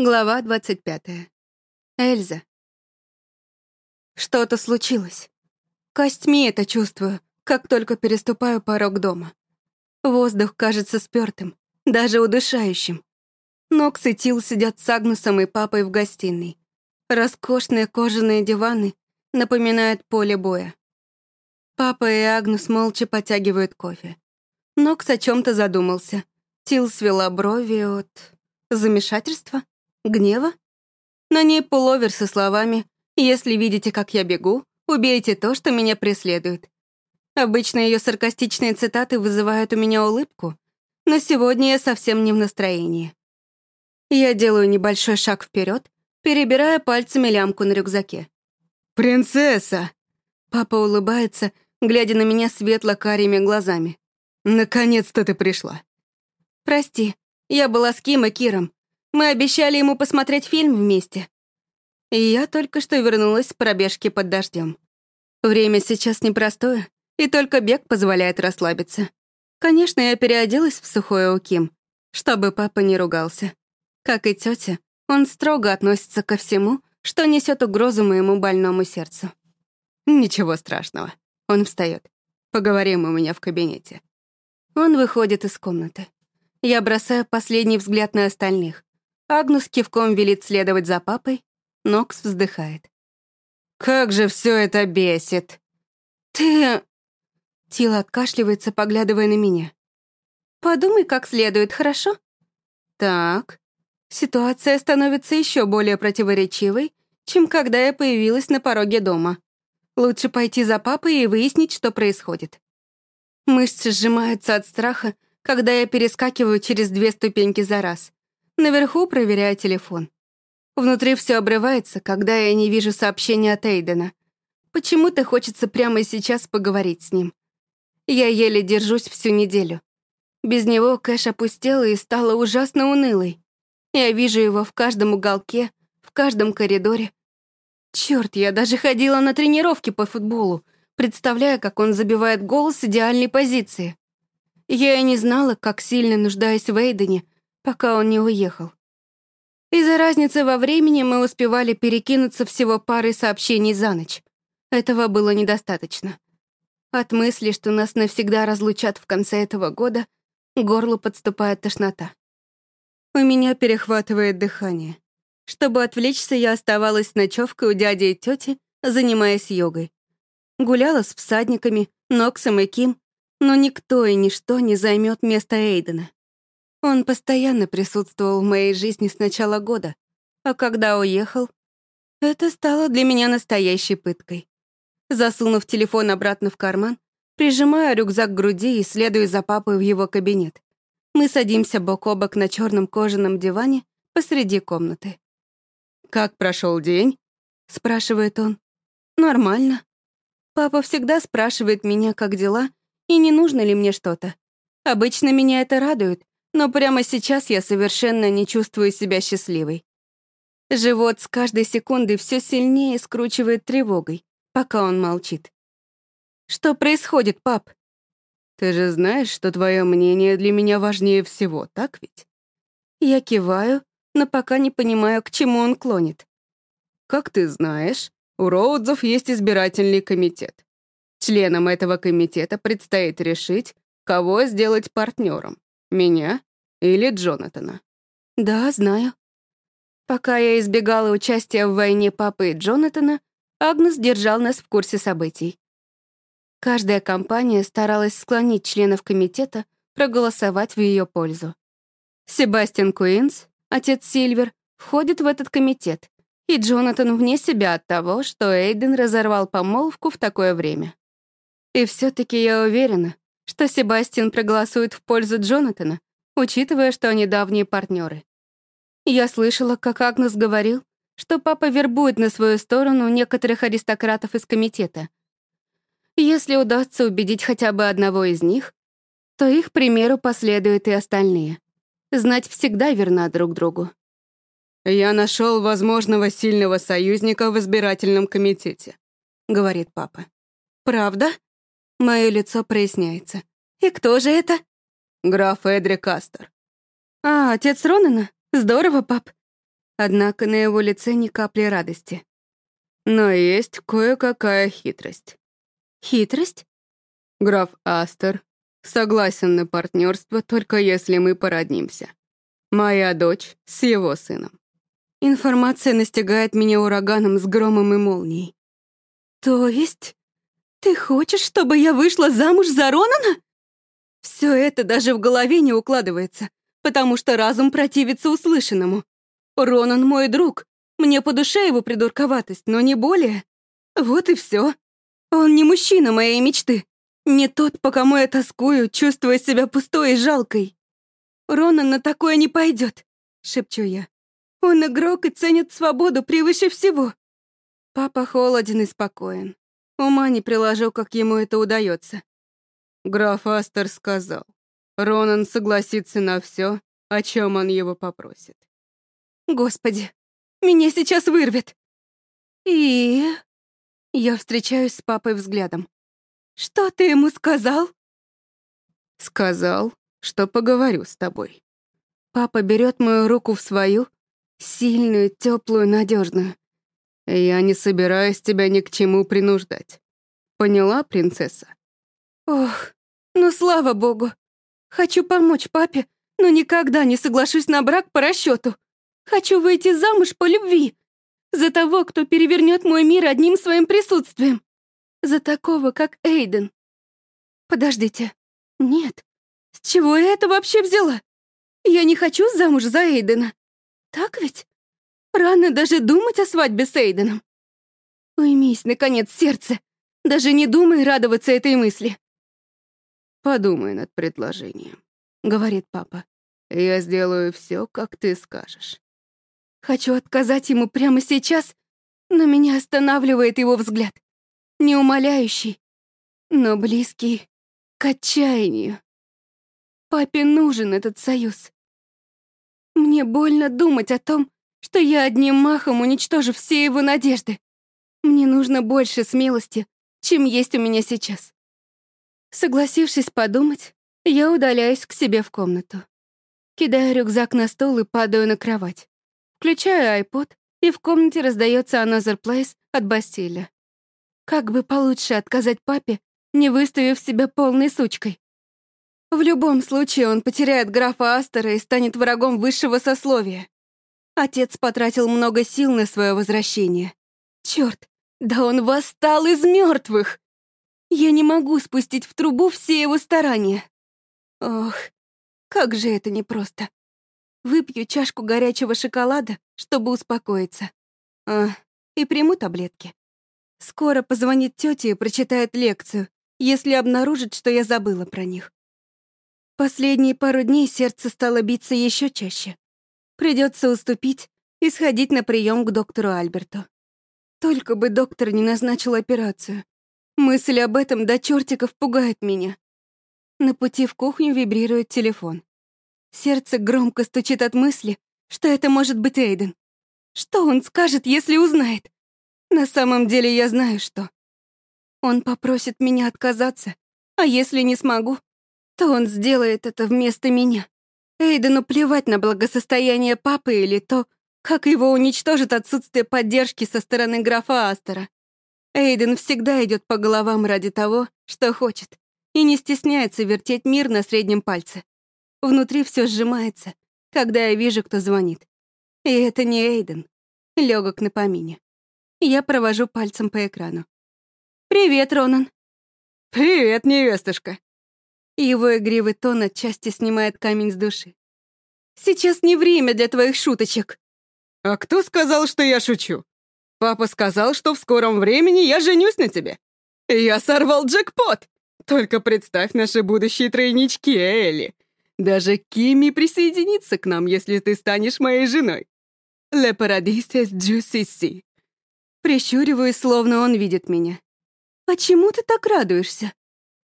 Глава 25. Эльза. Что-то случилось. Костьми это чувствую, как только переступаю порог дома. Воздух кажется спёртым, даже удушающим. Нокс и Тил сидят с Агнусом и папой в гостиной. Роскошные кожаные диваны напоминают поле боя. Папа и Агнус молча потягивают кофе. Нокс о чем то задумался. Тил свела брови от... замешательства? Гнева? На ней пуловер со словами «Если видите, как я бегу, убейте то, что меня преследует». Обычно ее саркастичные цитаты вызывают у меня улыбку, но сегодня я совсем не в настроении. Я делаю небольшой шаг вперед, перебирая пальцами лямку на рюкзаке. «Принцесса!» Папа улыбается, глядя на меня светло-карими глазами. «Наконец-то ты пришла!» «Прости, я была с Ким и Киром. Мы обещали ему посмотреть фильм вместе. И я только что вернулась с пробежки под дождем. Время сейчас непростое, и только бег позволяет расслабиться. Конечно, я переоделась в сухое у Ким, чтобы папа не ругался. Как и тетя, он строго относится ко всему, что несет угрозу моему больному сердцу. Ничего страшного. Он встает. Поговорим у меня в кабинете. Он выходит из комнаты. Я бросаю последний взгляд на остальных. Агнус кивком велит следовать за папой. Нокс вздыхает. «Как же все это бесит!» «Ты...» Тила откашливается, поглядывая на меня. «Подумай как следует, хорошо?» «Так...» Ситуация становится еще более противоречивой, чем когда я появилась на пороге дома. Лучше пойти за папой и выяснить, что происходит. Мышцы сжимаются от страха, когда я перескакиваю через две ступеньки за раз. Наверху проверяю телефон. Внутри все обрывается, когда я не вижу сообщения от Эйдена. Почему-то хочется прямо сейчас поговорить с ним. Я еле держусь всю неделю. Без него Кэш опустела и стала ужасно унылой. Я вижу его в каждом уголке, в каждом коридоре. Черт, я даже ходила на тренировки по футболу, представляя, как он забивает гол с идеальной позиции. Я и не знала, как сильно нуждаюсь в Эйдене, пока он не уехал. Из-за разницы во времени мы успевали перекинуться всего парой сообщений за ночь. Этого было недостаточно. От мысли, что нас навсегда разлучат в конце этого года, горлу подступает тошнота. У меня перехватывает дыхание. Чтобы отвлечься, я оставалась с ночевкой у дяди и тети, занимаясь йогой. Гуляла с всадниками, Ноксом и Ким, но никто и Он постоянно присутствовал в моей жизни с начала года, а когда уехал, это стало для меня настоящей пыткой. Засунув телефон обратно в карман, прижимаю рюкзак к груди и следую за папой в его кабинет. Мы садимся бок о бок на черном кожаном диване посреди комнаты. «Как прошел день?» — спрашивает он. «Нормально. Папа всегда спрашивает меня, как дела, и не нужно ли мне что-то. Обычно меня это радует, но прямо сейчас я совершенно не чувствую себя счастливой. Живот с каждой секундой все сильнее скручивает тревогой, пока он молчит. «Что происходит, пап?» «Ты же знаешь, что твое мнение для меня важнее всего, так ведь?» Я киваю, меня или Джонатана?» «Да, знаю». Пока я избегала участия в войне папы и Джонатана, Агнес держал нас в курсе событий. Каждая компания старалась склонить членов комитета проголосовать в ее пользу. Себастьян Куинс, отец Сильвер, входит в этот комитет, и Джонатан вне себя от того, что Эйден разорвал помолвку в такое время. И все таки я уверена, что Себастьян проголосует в пользу Джонатана, учитывая, что они давние партнеры. Я слышала, как Агнес говорил, что папа вербует на свою сторону некоторых аристократов из комитета. Если удастся убедить хотя бы одного из них, то их примеру последуют и остальные. Знать всегда верна друг другу. «Я нашел возможного сильного союзника в избирательном Мое лицо проясняется. «И кто же это?» «Граф Эдри Кастер». «А, отец Ронана? Здорово, пап». Однако на его лице ни капли радости. «Но есть кое-какая хитрость». «Хитрость?» «Граф Астер согласен на партнерство, только если мы породнимся. Моя дочь с его сыном». Информация настигает меня ураганом с громом и молнией. «То есть?» ты хочешь, чтобы я вышла замуж за Ронана? Все это даже в голове не укладывается, потому что разум противится услышанному. Ронан мой друг, мне по душе его придурковатость, но не более. Вот и все. Он не мужчина моей мечты. Не тот, по кому я тоскую, чувствуя себя пустой и жалкой. Ронан на такое не пойдет, шепчу я. Он игрок и ценит свободу превыше всего. Папа холоден и спокоен. Ума не приложу, как ему это удается. Граф Астер сказал, Ронан согласится на все, о чем он его попросит. Господи, меня сейчас вырвет. И... Я не собираюсь тебя ни к чему принуждать. Поняла, принцесса? Ох, ну слава богу. Хочу помочь папе, но никогда не соглашусь на брак по расчету. Хочу выйти замуж по любви. За того, кто перевернет мой мир одним своим присутствием. За такого, как Эйден. Подождите. Нет. С чего я это вообще взяла? Я не хочу замуж за Эйдена. Так ведь? Рано даже думать о свадьбе с Эйденом. Уймись, наконец, сердце. Даже не думай радоваться этой мысли. «Подумай над предложением», — говорит папа. «Я сделаю все, как ты скажешь». Хочу отказать ему прямо сейчас, но меня останавливает его взгляд. Не умоляющий, но близкий к отчаянию. Папе нужен этот союз. Мне что я одним махом уничтожу все его надежды. Мне нужно больше смелости, чем есть у меня сейчас. Согласившись подумать, я удаляюсь к себе в комнату. Кидаю рюкзак на стол и падаю на кровать. Включаю iPod, и в комнате раздается Another Place от Бастиля. Как бы получше отказать папе, не выставив себя полной сучкой. В любом случае он потеряет графа Астера и станет врагом высшего сословия. Отец потратил много сил на свое возвращение. Черт, да он восстал из мертвых! Я не могу спустить в трубу все его старания. Ох, как же это непросто. Выпью чашку горячего шоколада, чтобы успокоиться. А, и приму таблетки. Скоро позвонит тетя и прочитает лекцию, если обнаружит, что я забыла про них. Последние пару дней сердце стало биться еще чаще. Придется уступить и сходить на прием к доктору Альберту. Только бы доктор не назначил операцию. Мысль об этом до чертиков пугает меня. На пути в кухню вибрирует телефон. Сердце громко стучит от мысли, что это может быть Эйден. Что он скажет, если узнает? На самом деле я знаю, что. Он попросит меня отказаться, а если не смогу, то он сделает это вместо меня. Эйдену плевать на благосостояние папы или то, как его уничтожит отсутствие поддержки со стороны графа Астера. Эйден всегда идет по головам ради того, что хочет, и не стесняется вертеть мир на среднем пальце. Внутри все сжимается, когда я вижу, кто звонит. И это не Эйден. Легок на помине. Я провожу пальцем по экрану. «Привет, Ронан». «Привет, невестушка». Его игривый тон отчасти снимает камень с души. «Сейчас не время для твоих шуточек». «А кто сказал, что я шучу? Папа сказал, что в скором времени я женюсь на тебе. Я сорвал джекпот. Только представь наши будущие тройнички, Элли. Даже Кими присоединится к нам, если ты станешь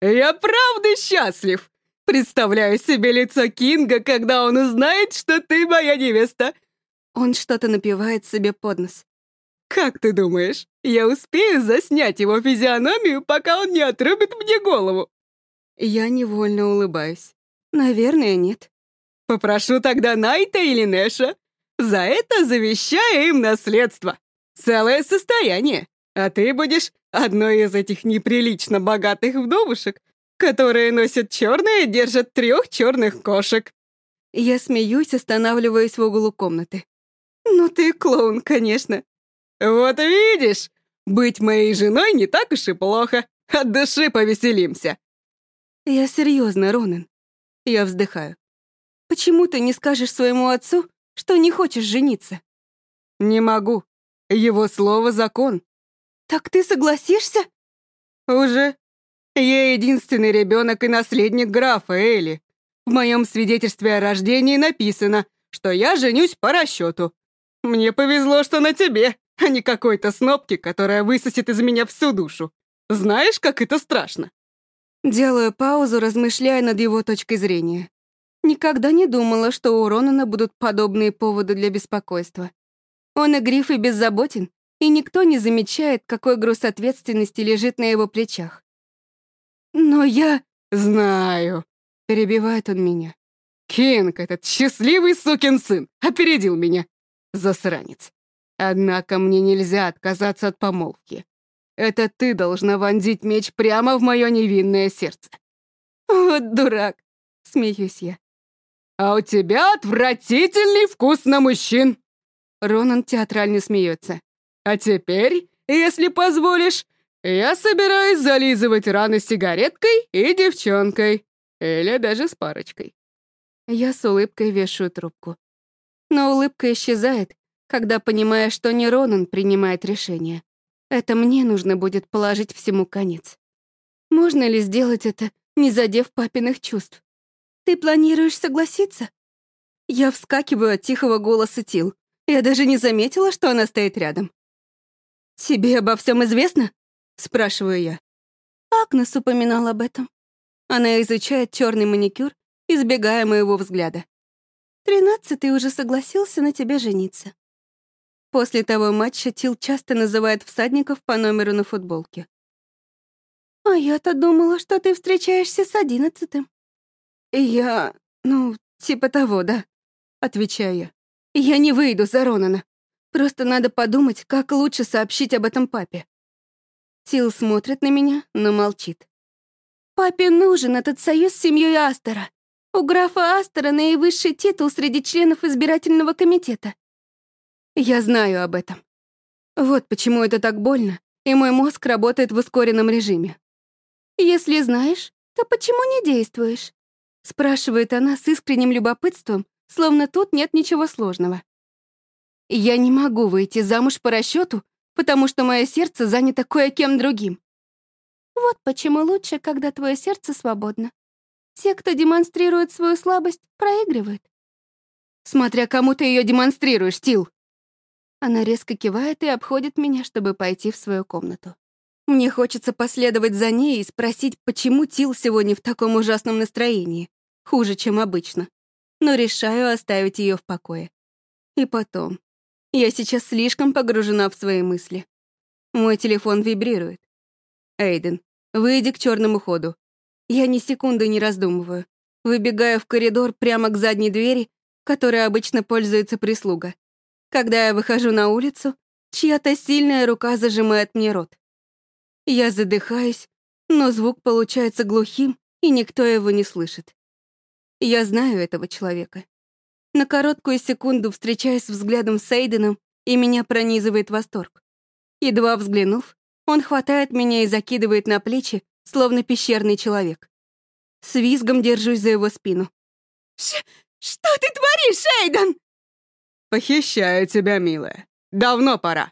«Я правда счастлив! Представляю себе лицо Кинга, когда он узнает, что ты моя невеста!» Он что-то напивает себе под нос. «Как ты думаешь, я успею заснять его физиономию, пока он не отрубит мне голову?» Я невольно улыбаюсь. «Наверное, нет». «Попрошу тогда Найта или Нэша. За это завещаю им наследство. Целое состояние. А ты будешь одной из этих неприлично богатых вдовушек, которые носят черные и держат трех черных кошек. Я смеюсь, останавливаясь в углу комнаты. Ну ты клоун, конечно. Вот видишь, быть моей женой не так уж и плохо. От души повеселимся. Я серьезно, Ронан. Я вздыхаю. Почему ты не скажешь своему отцу, что не хочешь жениться? Не могу. Его слово — закон. Так ты согласишься? Уже. Я единственный ребенок и наследник графа Элли. В моем свидетельстве о рождении написано, что я женюсь по расчету. Мне повезло, и никто не замечает, какой груз ответственности лежит на его плечах. «Но я...» «Знаю», — перебивает он меня. «Кинг, этот счастливый сукин сын, опередил меня. Засранец. Однако мне нельзя отказаться от помолвки. Это ты должна вонзить меч прямо в мое невинное сердце». «Вот дурак», — смеюсь я. «А у тебя отвратительный вкус на мужчин!» Ронан театрально смеется. А теперь, если позволишь, я собираюсь зализывать раны сигареткой и девчонкой. Или даже с парочкой. Я с улыбкой вешаю трубку. Но улыбка исчезает, когда понимаю, что не Ронан принимает решение. Это мне нужно будет положить всему конец. Можно ли сделать это, не задев папиных чувств? Ты планируешь согласиться? Я вскакиваю от тихого голоса Тил. Я даже не заметила, что она стоит рядом. «Тебе обо всем известно?» — спрашиваю я. Агнес упоминал об этом. Она изучает черный маникюр, избегая моего взгляда. Тринадцатый уже согласился на тебе жениться. После того матча Тил часто называет всадников по номеру на футболке. «А я-то думала, что ты встречаешься с одиннадцатым». «Я... ну, типа того, да», — отвечаю я. «Я не выйду за Ронана. Просто надо подумать, как лучше сообщить об этом папе». Тил смотрит на меня, но молчит. «Папе нужен этот союз с семьей Астера. У графа Астера наивысший титул среди членов избирательного комитета. Я знаю об этом. Вот почему это так больно, и мой мозг работает в ускоренном режиме. «Если знаешь, то почему не действуешь?» спрашивает она с искренним любопытством, словно тут нет ничего сложного. Я не могу выйти замуж по расчету, потому что мое сердце занято кое-кем другим. Вот почему лучше, когда твое сердце свободно. Те, кто демонстрирует свою слабость, проигрывают. Смотря кому ты ее демонстрируешь, Тил. Она резко кивает и обходит меня, чтобы пойти в свою комнату. Мне хочется последовать за ней и спросить, почему Тил сегодня в таком ужасном настроении. Хуже, чем обычно. Но решаю оставить ее в покое. И потом. Я сейчас слишком погружена в свои мысли. Мой телефон вибрирует. Эйден, выйди к черному ходу. Я ни секунды не раздумываю. Выбегаю в коридор прямо к задней двери, которой обычно пользуется прислуга. Когда я выхожу на улицу, чья-то сильная рука зажимает мне